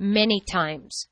many times.